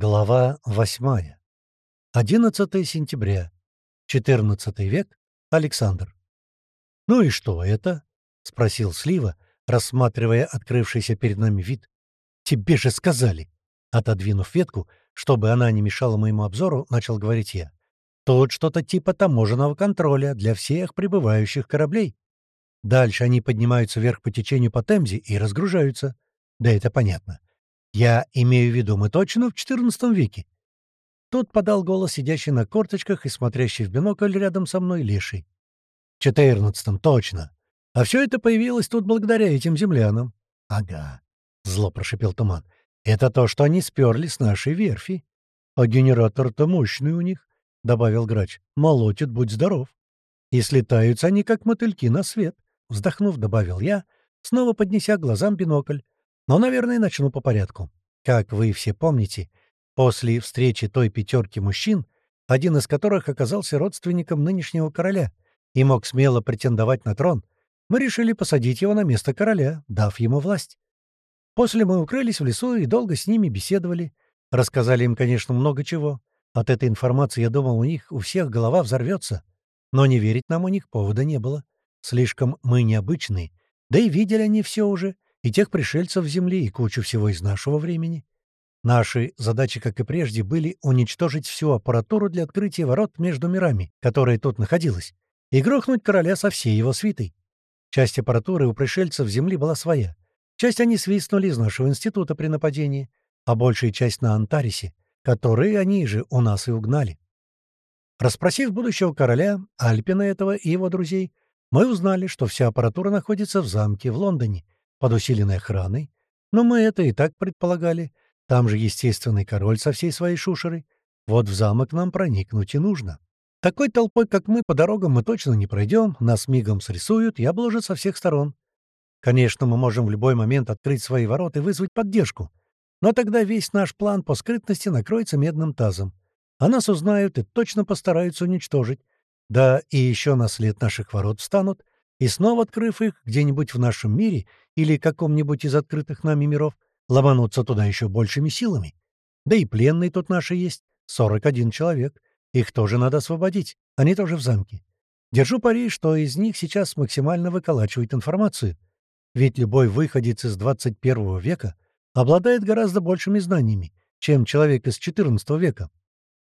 Глава 8. 11 сентября. 14 век. Александр. «Ну и что это?» — спросил Слива, рассматривая открывшийся перед нами вид. «Тебе же сказали!» Отодвинув ветку, чтобы она не мешала моему обзору, начал говорить я. «Тут что-то типа таможенного контроля для всех прибывающих кораблей. Дальше они поднимаются вверх по течению по Темзе и разгружаются. Да это понятно. Я имею в виду, мы точно в XIV веке. Тут подал голос сидящий на корточках и смотрящий в бинокль рядом со мной леший. В четырнадцатом, точно. А все это появилось тут благодаря этим землянам. — Ага, — зло прошипел туман. — Это то, что они сперли с нашей верфи. — А генератор-то мощный у них, — добавил грач. — Молотит, будь здоров. И слетаются они, как мотыльки, на свет. Вздохнув, добавил я, снова поднеся глазам бинокль. Но, наверное, начну по порядку. Как вы все помните, после встречи той пятерки мужчин, один из которых оказался родственником нынешнего короля и мог смело претендовать на трон, мы решили посадить его на место короля, дав ему власть. После мы укрылись в лесу и долго с ними беседовали. Рассказали им, конечно, много чего. От этой информации, я думал, у них у всех голова взорвется. Но не верить нам у них повода не было. Слишком мы необычные. Да и видели они все уже — и тех пришельцев Земли, и кучу всего из нашего времени. Наши задачи, как и прежде, были уничтожить всю аппаратуру для открытия ворот между мирами, которая тут находилась, и грохнуть короля со всей его свитой. Часть аппаратуры у пришельцев Земли была своя. Часть они свистнули из нашего института при нападении, а большая часть на Антарисе, которые они же у нас и угнали. Расспросив будущего короля, Альпина этого и его друзей, мы узнали, что вся аппаратура находится в замке в Лондоне — под усиленной охраной. Но мы это и так предполагали. Там же естественный король со всей своей шушерой. Вот в замок нам проникнуть и нужно. Такой толпой, как мы, по дорогам мы точно не пройдем, нас мигом срисуют и обложат со всех сторон. Конечно, мы можем в любой момент открыть свои ворота и вызвать поддержку. Но тогда весь наш план по скрытности накроется медным тазом. А нас узнают и точно постараются уничтожить. Да и еще на след наших ворот встанут, и снова открыв их где-нибудь в нашем мире или каком-нибудь из открытых нами миров, ломануться туда еще большими силами. Да и пленные тут наши есть, 41 человек. Их тоже надо освободить, они тоже в замке. Держу пари, что из них сейчас максимально выколачивает информацию. Ведь любой выходец из 21 века обладает гораздо большими знаниями, чем человек из 14 века.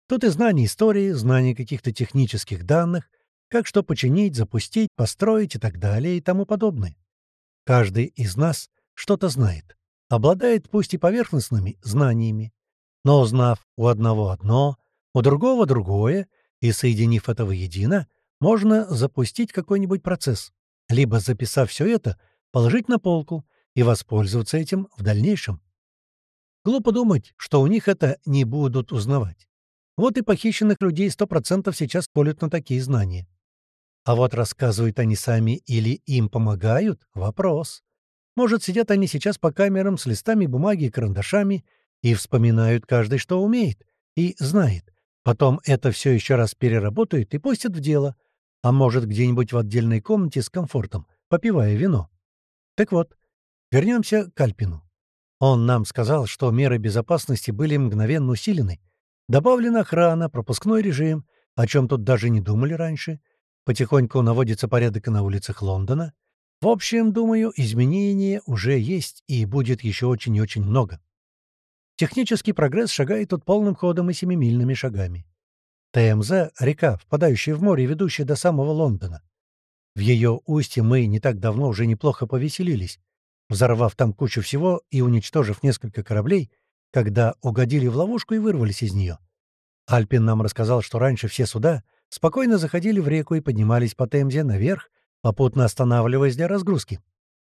Тут и знания истории, знания каких-то технических данных, как что починить, запустить, построить и так далее и тому подобное. Каждый из нас что-то знает, обладает пусть и поверхностными знаниями, но узнав у одного одно, у другого другое, и соединив это воедино, можно запустить какой-нибудь процесс, либо, записав все это, положить на полку и воспользоваться этим в дальнейшем. Глупо думать, что у них это не будут узнавать. Вот и похищенных людей 100% сейчас колют на такие знания. А вот рассказывают они сами или им помогают — вопрос. Может, сидят они сейчас по камерам с листами бумаги и карандашами и вспоминают каждый, что умеет и знает. Потом это все еще раз переработают и пустят в дело. А может, где-нибудь в отдельной комнате с комфортом, попивая вино. Так вот, вернемся к Альпину. Он нам сказал, что меры безопасности были мгновенно усилены. Добавлена охрана, пропускной режим, о чем тут даже не думали раньше — Потихоньку наводится порядок на улицах Лондона. В общем, думаю, изменения уже есть и будет еще очень и очень много. Технический прогресс шагает тут полным ходом и семимильными шагами. Темза — река, впадающая в море, ведущая до самого Лондона. В ее устье мы не так давно уже неплохо повеселились, взорвав там кучу всего и уничтожив несколько кораблей, когда угодили в ловушку и вырвались из нее. Альпин нам рассказал, что раньше все суда — спокойно заходили в реку и поднимались по Темзе наверх, попутно останавливаясь для разгрузки.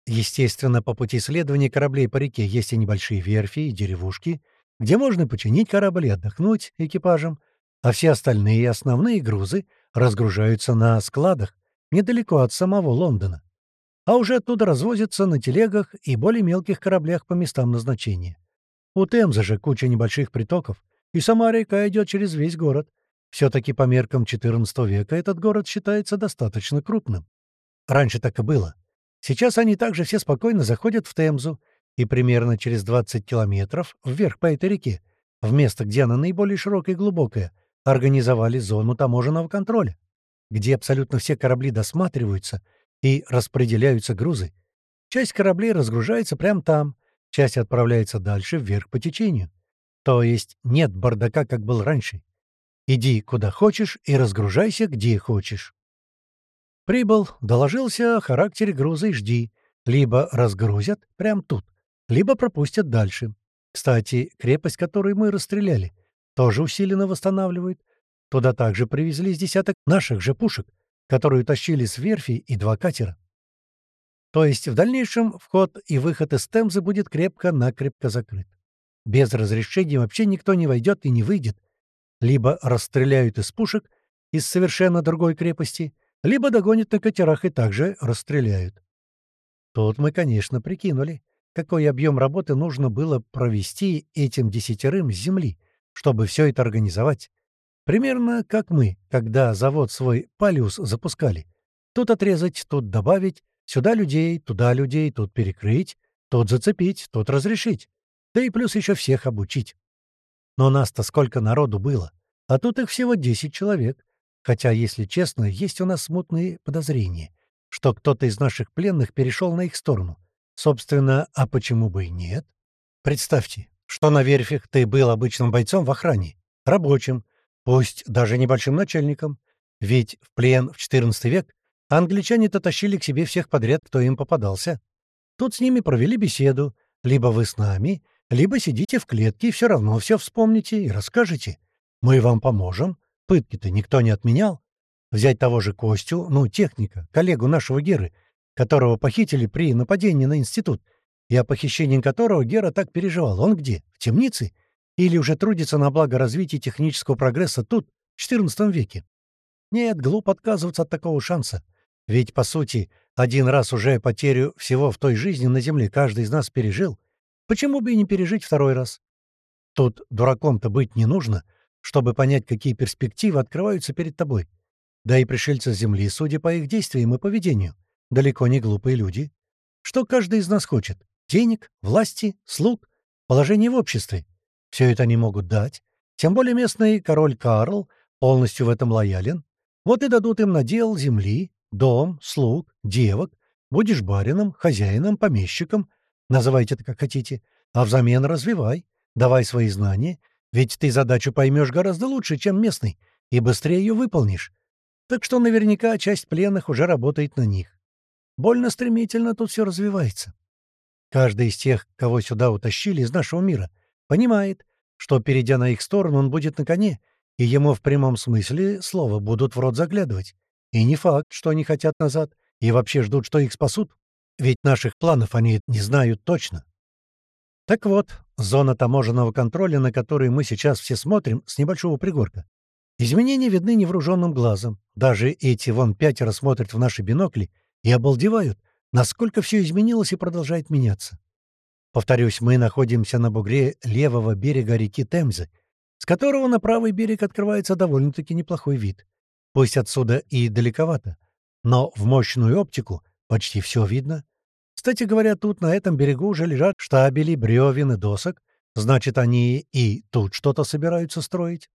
Естественно, по пути следования кораблей по реке есть и небольшие верфи, и деревушки, где можно починить корабль и отдохнуть экипажем, а все остальные основные грузы разгружаются на складах недалеко от самого Лондона, а уже оттуда развозятся на телегах и более мелких кораблях по местам назначения. У Темзы же куча небольших притоков, и сама река идет через весь город — все-таки по меркам XIV века этот город считается достаточно крупным. Раньше так и было. Сейчас они также все спокойно заходят в Темзу, и примерно через 20 километров вверх по этой реке в место, где она наиболее широкая и глубокая, организовали зону таможенного контроля, где абсолютно все корабли досматриваются и распределяются грузы. Часть кораблей разгружается прямо там, часть отправляется дальше вверх по течению. То есть нет бардака, как был раньше. Иди куда хочешь и разгружайся где хочешь. Прибыл, доложился о характере груза и жди. Либо разгрузят прямо тут, либо пропустят дальше. Кстати, крепость, которую мы расстреляли, тоже усиленно восстанавливают. Туда также привезли с десяток наших же пушек, которые тащили с верфи и два катера. То есть в дальнейшем вход и выход из Темзы будет крепко-накрепко закрыт. Без разрешения вообще никто не войдет и не выйдет. Либо расстреляют из пушек из совершенно другой крепости, либо догонят на катерах и также расстреляют. Тут мы, конечно, прикинули, какой объем работы нужно было провести этим десятерым с земли, чтобы все это организовать. Примерно как мы, когда завод свой «Палиус» запускали. Тут отрезать, тут добавить, сюда людей, туда людей, тут перекрыть, тут зацепить, тут разрешить. Да и плюс еще всех обучить. Но нас-то сколько народу было, а тут их всего 10 человек. Хотя, если честно, есть у нас смутные подозрения, что кто-то из наших пленных перешел на их сторону. Собственно, а почему бы и нет? Представьте, что на верфях ты был обычным бойцом в охране, рабочим, пусть даже небольшим начальником. Ведь в плен в XIV век англичане-то тащили к себе всех подряд, кто им попадался. Тут с ними провели беседу. Либо вы с нами, либо сидите в клетке и все равно все вспомните и расскажете. Мы вам поможем. Пытки-то никто не отменял. Взять того же Костю, ну, техника, коллегу нашего Геры, которого похитили при нападении на институт, и о похищении которого Гера так переживал. Он где? В темнице? Или уже трудится на благо развития технического прогресса тут, в XIV веке? Нет, глупо отказываться от такого шанса. Ведь, по сути, один раз уже потерю всего в той жизни на Земле каждый из нас пережил. Почему бы и не пережить второй раз? Тут дураком-то быть не нужно, чтобы понять, какие перспективы открываются перед тобой. Да и пришельцы Земли, судя по их действиям и поведению, далеко не глупые люди. Что каждый из нас хочет? Денег, власти, слуг, положение в обществе. Все это они могут дать. Тем более местный король Карл полностью в этом лоялен. Вот и дадут им надел земли, дом, слуг, девок. Будешь барином, хозяином, помещиком. Называйте это как хотите. А взамен развивай. Давай свои знания. Ведь ты задачу поймешь гораздо лучше, чем местный, и быстрее ее выполнишь. Так что наверняка часть пленных уже работает на них. Больно стремительно тут все развивается. Каждый из тех, кого сюда утащили из нашего мира, понимает, что, перейдя на их сторону, он будет на коне, и ему в прямом смысле слова будут в рот заглядывать. И не факт, что они хотят назад, и вообще ждут, что их спасут. Ведь наших планов они не знают точно. Так вот, зона таможенного контроля, на которую мы сейчас все смотрим с небольшого пригорка. Изменения видны невооруженным глазом. Даже эти вон пятеро смотрят в наши бинокли и обалдевают, насколько все изменилось и продолжает меняться. Повторюсь, мы находимся на бугре левого берега реки Темзы, с которого на правый берег открывается довольно-таки неплохой вид. Пусть отсюда и далековато, но в мощную оптику почти все видно. Кстати говоря, тут на этом берегу уже лежат штабели бревен и досок, значит, они и тут что-то собираются строить.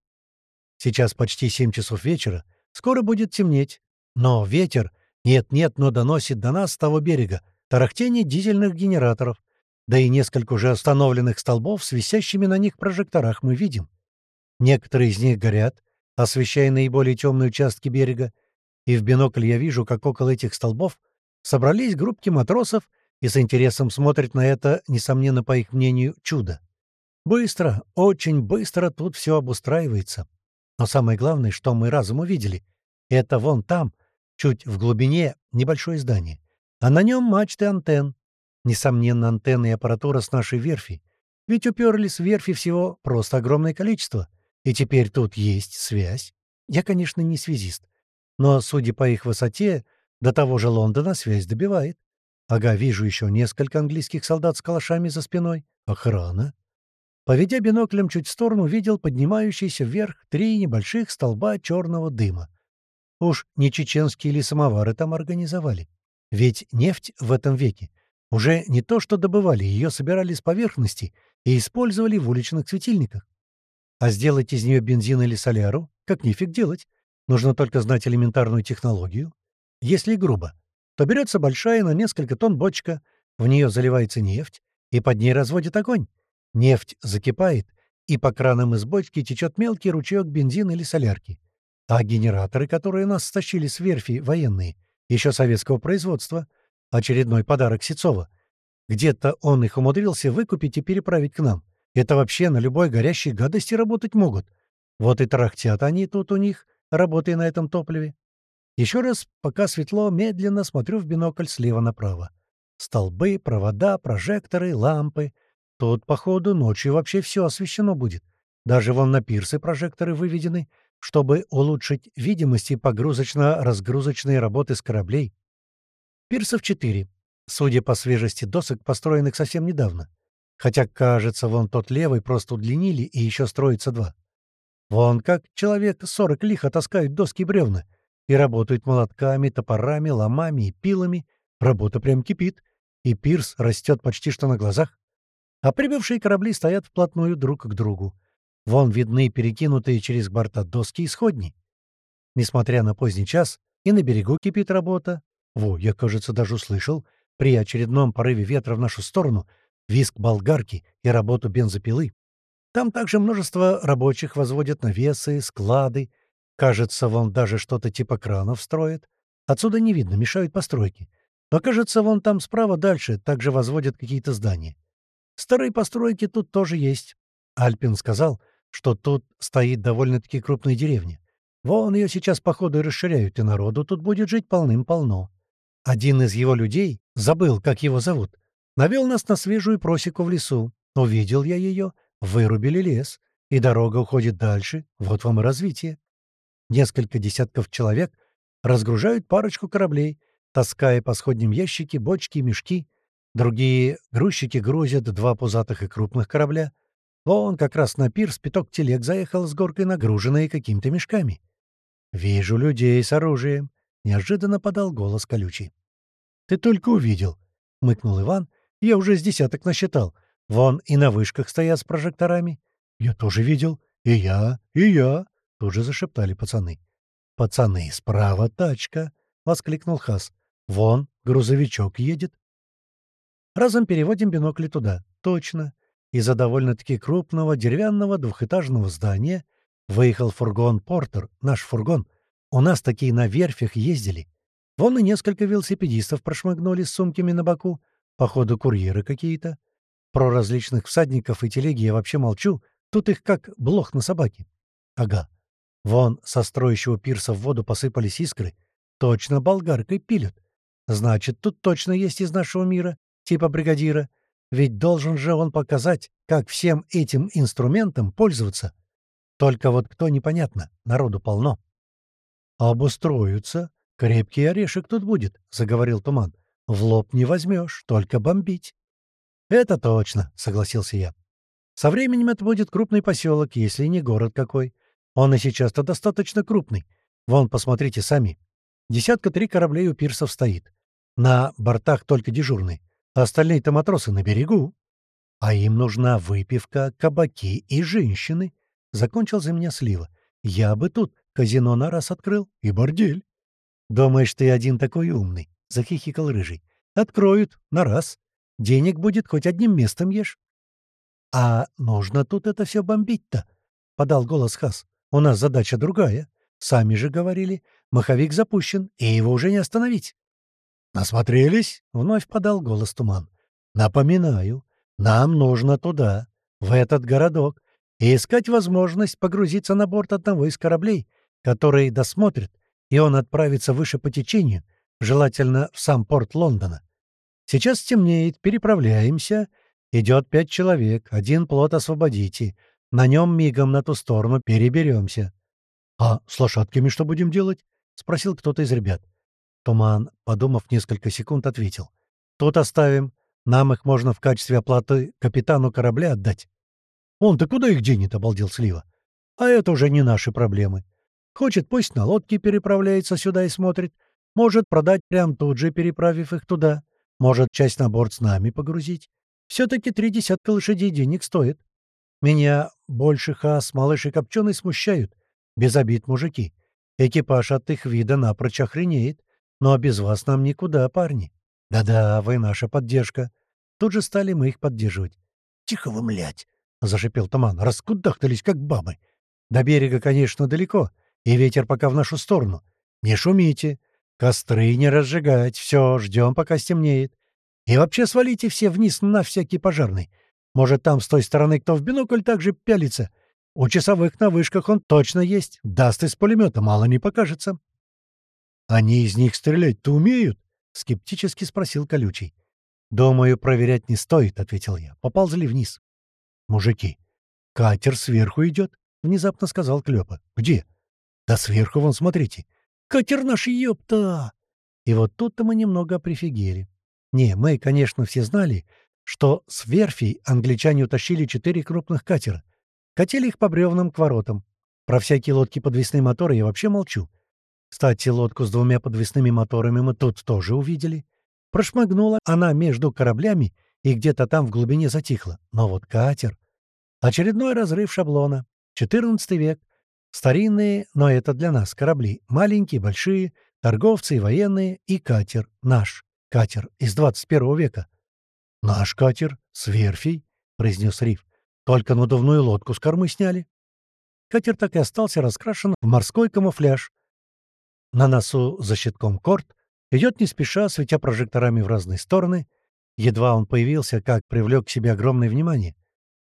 Сейчас почти семь часов вечера, скоро будет темнеть, но ветер нет-нет, но доносит до нас с того берега тарахтение дизельных генераторов, да и несколько уже установленных столбов с висящими на них прожекторах мы видим. Некоторые из них горят, освещая наиболее темные участки берега, и в бинокль я вижу, как около этих столбов собрались группки матросов и с интересом смотрят на это, несомненно, по их мнению, чудо. Быстро, очень быстро тут все обустраивается. Но самое главное, что мы разом увидели, это вон там, Чуть в глубине небольшое здание, а на нем мачты антенн. Несомненно, антенны и аппаратура с нашей верфи. Ведь уперлись с верфи всего просто огромное количество. И теперь тут есть связь. Я, конечно, не связист. Но, судя по их высоте, до того же Лондона связь добивает. Ага, вижу еще несколько английских солдат с калашами за спиной. Охрана. Поведя биноклем чуть в сторону, видел поднимающиеся вверх три небольших столба черного дыма. Уж не чеченские ли самовары там организовали? Ведь нефть в этом веке уже не то что добывали, ее собирали с поверхности и использовали в уличных светильниках. А сделать из нее бензин или соляру, как нифиг делать. Нужно только знать элементарную технологию. Если грубо, то берется большая на несколько тонн бочка, в нее заливается нефть, и под ней разводит огонь. Нефть закипает, и по кранам из бочки течет мелкий ручеек бензина или солярки. А генераторы, которые нас стащили с верфи военные, еще советского производства, очередной подарок Сецова. Где-то он их умудрился выкупить и переправить к нам. Это вообще на любой горящей гадости работать могут. Вот и тарахтят они тут у них, работая на этом топливе. Еще раз, пока светло, медленно смотрю в бинокль слева направо. Столбы, провода, прожекторы, лампы. Тут, походу, ночью вообще все освещено будет. Даже вон на пирсы прожекторы выведены, чтобы улучшить видимость и погрузочно-разгрузочные работы с кораблей. Пирсов четыре, судя по свежести досок, построенных совсем недавно. Хотя, кажется, вон тот левый просто удлинили, и еще строится два. Вон как человек сорок лихо таскают доски бревна — и работают молотками, топорами, ломами и пилами. Работа прям кипит, и пирс растет почти что на глазах. А прибывшие корабли стоят вплотную друг к другу. Вон видны перекинутые через борта доски и сходни. Несмотря на поздний час, и на берегу кипит работа. Во, я, кажется, даже услышал, при очередном порыве ветра в нашу сторону, виск болгарки и работу бензопилы. Там также множество рабочих возводят навесы, склады, Кажется, вон даже что-то типа кранов строят. Отсюда не видно, мешают постройки. Но, кажется, вон там справа дальше также возводят какие-то здания. Старые постройки тут тоже есть. Альпин сказал, что тут стоит довольно-таки крупная деревня. Вон ее сейчас, походу, и расширяют, и народу тут будет жить полным-полно. Один из его людей, забыл, как его зовут, навел нас на свежую просеку в лесу. Увидел я ее, вырубили лес, и дорога уходит дальше. Вот вам и развитие. Несколько десятков человек разгружают парочку кораблей, таская по сходням ящики, бочки и мешки. Другие грузчики грузят два пузатых и крупных корабля. Вон как раз на пирс пяток телег заехал с горкой, нагруженные какими-то мешками. «Вижу людей с оружием», — неожиданно подал голос колючий. «Ты только увидел», — мыкнул Иван. «Я уже с десяток насчитал. Вон и на вышках стоят с прожекторами. Я тоже видел. И я, и я», Тут же зашептали пацаны. «Пацаны, справа тачка!» — воскликнул Хас. «Вон, грузовичок едет». Разом переводим бинокли туда. Точно. Из-за довольно-таки крупного деревянного двухэтажного здания выехал фургон «Портер», наш фургон. У нас такие на верфях ездили. Вон и несколько велосипедистов прошмыгнули с сумками на боку. Походу, курьеры какие-то. Про различных всадников и телеги я вообще молчу. Тут их как блох на собаке. Ага. Вон со строящего пирса в воду посыпались искры. Точно болгаркой пилят. Значит, тут точно есть из нашего мира, типа бригадира. Ведь должен же он показать, как всем этим инструментом пользоваться. Только вот кто непонятно, народу полно. «Обустроятся. Крепкий орешек тут будет», — заговорил Туман. «В лоб не возьмешь, только бомбить». «Это точно», — согласился я. «Со временем это будет крупный поселок, если не город какой. Он и сейчас-то достаточно крупный. Вон, посмотрите сами. Десятка три кораблей у пирсов стоит. На бортах только дежурный. А остальные-то матросы на берегу. А им нужна выпивка, кабаки и женщины. Закончил за меня слива. Я бы тут казино на раз открыл и бордель. «Думаешь, ты один такой умный?» — захихикал Рыжий. «Откроют, на раз. Денег будет, хоть одним местом ешь». «А нужно тут это все бомбить-то?» — подал голос Хас. У нас задача другая. Сами же говорили, маховик запущен, и его уже не остановить. «Насмотрелись?» — вновь подал голос туман. «Напоминаю, нам нужно туда, в этот городок, и искать возможность погрузиться на борт одного из кораблей, который досмотрит, и он отправится выше по течению, желательно в сам порт Лондона. Сейчас темнеет, переправляемся. Идет пять человек, один плот освободите, на нем мигом на ту сторону переберемся. — А с лошадками что будем делать? — спросил кто-то из ребят. Туман, подумав несколько секунд, ответил. — Тут оставим. Нам их можно в качестве оплаты капитану корабля отдать. — Он-то куда их денет? — обалдел Слива. — А это уже не наши проблемы. Хочет, пусть на лодке переправляется сюда и смотрит. Может, продать прямо тут же, переправив их туда. Может, часть на борт с нами погрузить. Все-таки три десятка лошадей денег стоит. Меня больше Хас, малыш и Копченый смущают. Без обид, мужики. Экипаж от их вида напрочь охренеет. Но без вас нам никуда, парни. Да-да, вы наша поддержка. Тут же стали мы их поддерживать. «Тихо вы, млядь!» — зашипел Туман. «Раскудахтались, как бабы. До берега, конечно, далеко, и ветер пока в нашу сторону. Не шумите, костры не разжигать, все, ждем, пока стемнеет. И вообще свалите все вниз на всякий пожарный. Может, там с той стороны кто в бинокль также пялится. У часовых на вышках он точно есть. Даст из пулемета, мало не покажется. «Они из них стрелять-то умеют?» — скептически спросил Колючий. «Думаю, проверять не стоит», — ответил я. Поползли вниз. «Мужики, катер сверху идет», — внезапно сказал Клёпа. «Где?» «Да сверху, вон, смотрите. Катер наш, ёпта!» И вот тут-то мы немного прифигели. Не, мы, конечно, все знали, что с верфи англичане утащили четыре крупных катера. Катили их по бревнам к воротам. Про всякие лодки подвесные моторы я вообще молчу. Кстати, лодку с двумя подвесными моторами мы тут тоже увидели. Прошмыгнула она между кораблями и где-то там в глубине затихла. Но вот катер... Очередной разрыв шаблона. 14 век. Старинные, но это для нас, корабли. Маленькие, большие, торговцы и военные, и катер. Наш катер из 21 века. «Наш катер с верфей», — произнес Риф. «Только надувную лодку с кормы сняли». Катер так и остался раскрашен в морской камуфляж. На носу за щитком корт, идет не спеша, светя прожекторами в разные стороны. Едва он появился, как привлек к себе огромное внимание.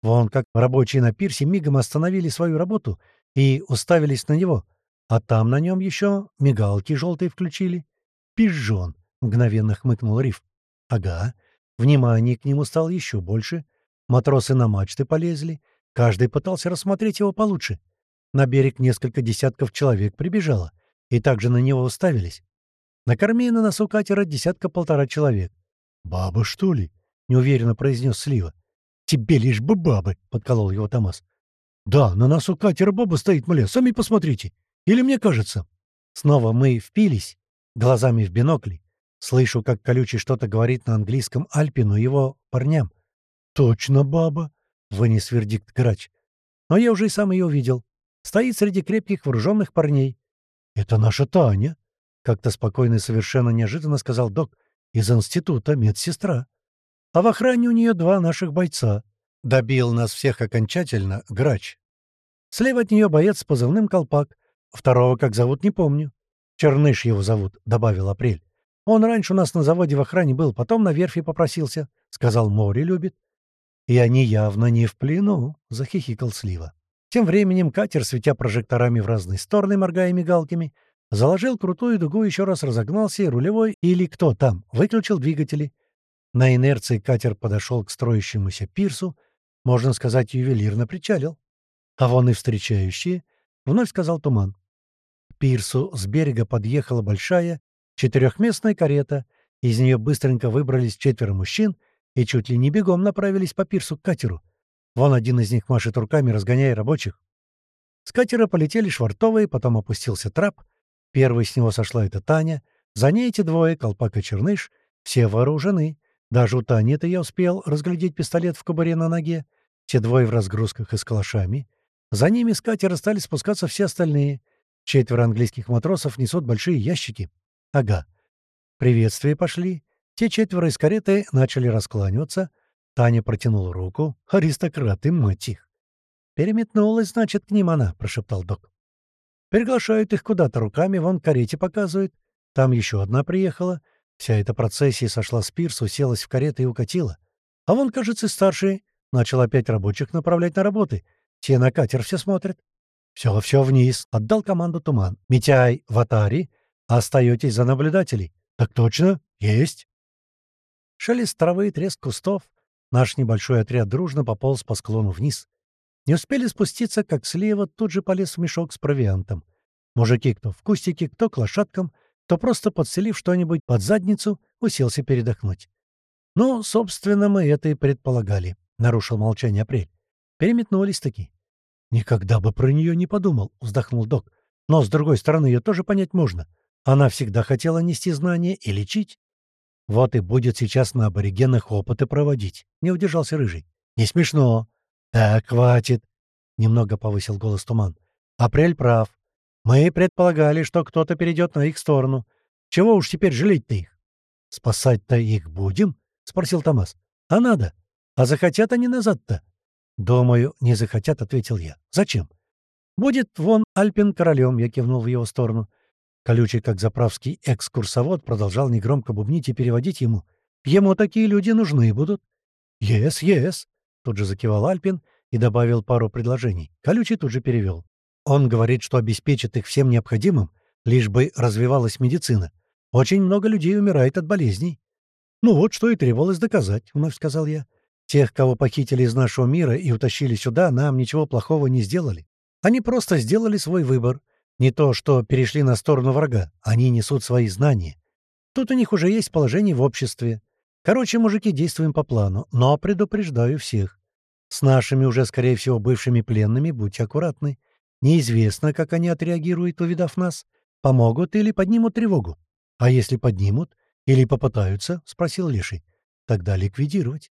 Вон как рабочие на пирсе мигом остановили свою работу и уставились на него, а там на нем еще мигалки желтые включили. «Пижон!» — мгновенно хмыкнул Риф. «Ага, Внимание к нему стало еще больше. Матросы на мачты полезли. Каждый пытался рассмотреть его получше. На берег несколько десятков человек прибежало, и также на него уставились. На корме и на носу катера десятка-полтора человек. «Баба, что ли?» — неуверенно произнес Слива. «Тебе лишь бы бабы!» — подколол его Томас. «Да, на носу катера баба стоит, мля, сами посмотрите. Или мне кажется?» Снова мы впились, глазами в бинокли, Слышу, как колючий что-то говорит на английском Альпину его парням. «Точно баба!» — вынес вердикт грач. Но я уже и сам ее видел. Стоит среди крепких вооруженных парней. «Это наша Таня!» — как-то спокойно и совершенно неожиданно сказал док. «Из института медсестра. А в охране у нее два наших бойца. Добил нас всех окончательно грач. Слева от нее боец с позывным «Колпак». Второго, как зовут, не помню. «Черныш его зовут», — добавил Апрель. Он раньше у нас на заводе в охране был, потом на верфи попросился. Сказал, море любит. И они явно не в плену, — захихикал Слива. Тем временем катер, светя прожекторами в разные стороны, моргая мигалками, заложил крутую дугу, еще раз разогнался, и рулевой, или кто там, выключил двигатели. На инерции катер подошел к строящемуся пирсу, можно сказать, ювелирно причалил. А вон и встречающие, — вновь сказал Туман. К пирсу с берега подъехала большая, Четырехместная карета, из нее быстренько выбрались четверо мужчин и чуть ли не бегом направились по пирсу к катеру. Вон один из них машет руками, разгоняя рабочих. С катера полетели швартовые, потом опустился трап. Первой с него сошла эта Таня. За ней эти двое, Колпак и Черныш, все вооружены. Даже у Тани-то я успел разглядеть пистолет в кобуре на ноге. Те двое в разгрузках и с калашами. За ними с катера стали спускаться все остальные. Четверо английских матросов несут большие ящики. Ага. Приветствия пошли. Те четверо из кареты начали раскланиваться. Таня протянула руку. Аристократы, мать их. «Переметнулась, значит, к ним она», — прошептал док. «Приглашают их куда-то руками, вон карете показывают. Там еще одна приехала. Вся эта процессия сошла с пирса, уселась в карету и укатила. А вон, кажется, старший начал опять рабочих направлять на работы. Те на катер все смотрят. Все, все вниз. Отдал команду Туман. Митяй в атаре Остаетесь за наблюдателей? Так точно, есть. Шелест травы и треск кустов. Наш небольшой отряд дружно пополз по склону вниз. Не успели спуститься, как слева тут же полез в мешок с провиантом. Мужики кто в кустике, кто к лошадкам, кто просто подселив что-нибудь под задницу, уселся передохнуть. «Ну, собственно, мы это и предполагали», — нарушил молчание Апрель. Переметнулись таки. «Никогда бы про нее не подумал», — вздохнул док. «Но, с другой стороны, ее тоже понять можно. Она всегда хотела нести знания и лечить. Вот и будет сейчас на аборигенах опыты проводить. Не удержался Рыжий. Не смешно. Так, хватит. — немного повысил голос Туман. «Апрель прав. Мы предполагали, что кто-то перейдет на их сторону. Чего уж теперь жалеть-то их?» «Спасать-то их будем?» — спросил Томас. «А надо. А захотят они назад-то?» «Думаю, не захотят», — ответил я. «Зачем?» «Будет вон Альпин королем», — я кивнул в его сторону. Колючий, как заправский экскурсовод, продолжал негромко бубнить и переводить ему. «Ему такие люди нужны будут». «Ес, ес», — тут же закивал Альпин и добавил пару предложений. Колючий тут же перевел. Он говорит, что обеспечит их всем необходимым, лишь бы развивалась медицина. Очень много людей умирает от болезней. «Ну вот, что и требовалось доказать», — вновь сказал я. «Тех, кого похитили из нашего мира и утащили сюда, нам ничего плохого не сделали. Они просто сделали свой выбор. Не то, что перешли на сторону врага. Они несут свои знания. Тут у них уже есть положение в обществе. Короче, мужики, действуем по плану, но предупреждаю всех. С нашими уже, скорее всего, бывшими пленными будьте аккуратны. Неизвестно, как они отреагируют, увидав нас. Помогут или поднимут тревогу. А если поднимут или попытаются, — спросил Леший, — тогда ликвидировать.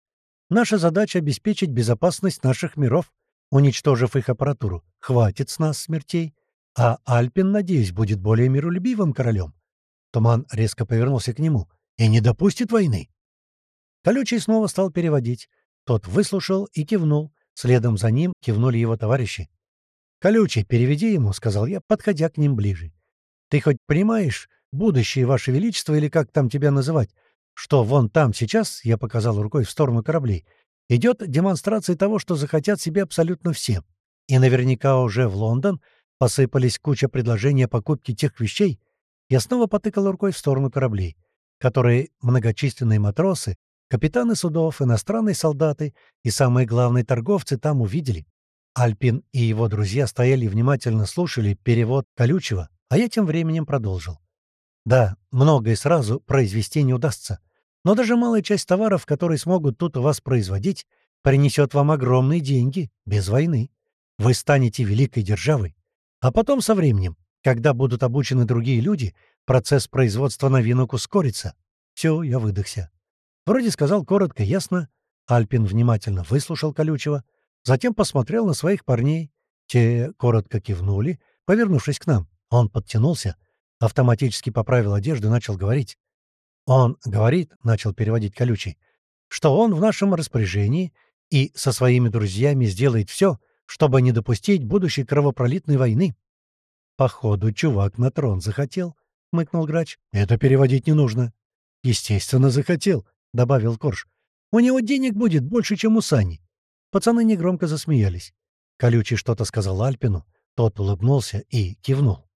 Наша задача — обеспечить безопасность наших миров уничтожив их аппаратуру. Хватит с нас смертей. А Альпин, надеюсь, будет более миролюбивым королем. Туман резко повернулся к нему. И не допустит войны. Колючий снова стал переводить. Тот выслушал и кивнул. Следом за ним кивнули его товарищи. «Колючий, переведи ему», — сказал я, подходя к ним ближе. «Ты хоть понимаешь, будущее, Ваше Величество, или как там тебя называть, что вон там сейчас, — я показал рукой в сторону кораблей, идет демонстрация того, что захотят себе абсолютно все. И наверняка уже в Лондон посыпались куча предложений о покупке тех вещей. Я снова потыкал рукой в сторону кораблей, которые многочисленные матросы, капитаны судов, иностранные солдаты и, самые главные, торговцы там увидели. Альпин и его друзья стояли и внимательно слушали перевод колючего, а я тем временем продолжил. Да, многое сразу произвести не удастся. Но даже малая часть товаров, которые смогут тут у вас производить, принесет вам огромные деньги, без войны. Вы станете великой державой. А потом со временем, когда будут обучены другие люди, процесс производства новинок ускорится. Все, я выдохся. Вроде сказал коротко, ясно. Альпин внимательно выслушал колючего, затем посмотрел на своих парней. Те коротко кивнули, повернувшись к нам. Он подтянулся, автоматически поправил одежду и начал говорить. «Он говорит, — начал переводить колючий, — что он в нашем распоряжении и со своими друзьями сделает все, чтобы не допустить будущей кровопролитной войны». «Походу, чувак на трон захотел», — мыкнул грач. «Это переводить не нужно». «Естественно, захотел», — добавил Корж. «У него денег будет больше, чем у Сани». Пацаны негромко засмеялись. Колючий что-то сказал Альпину, тот улыбнулся и кивнул.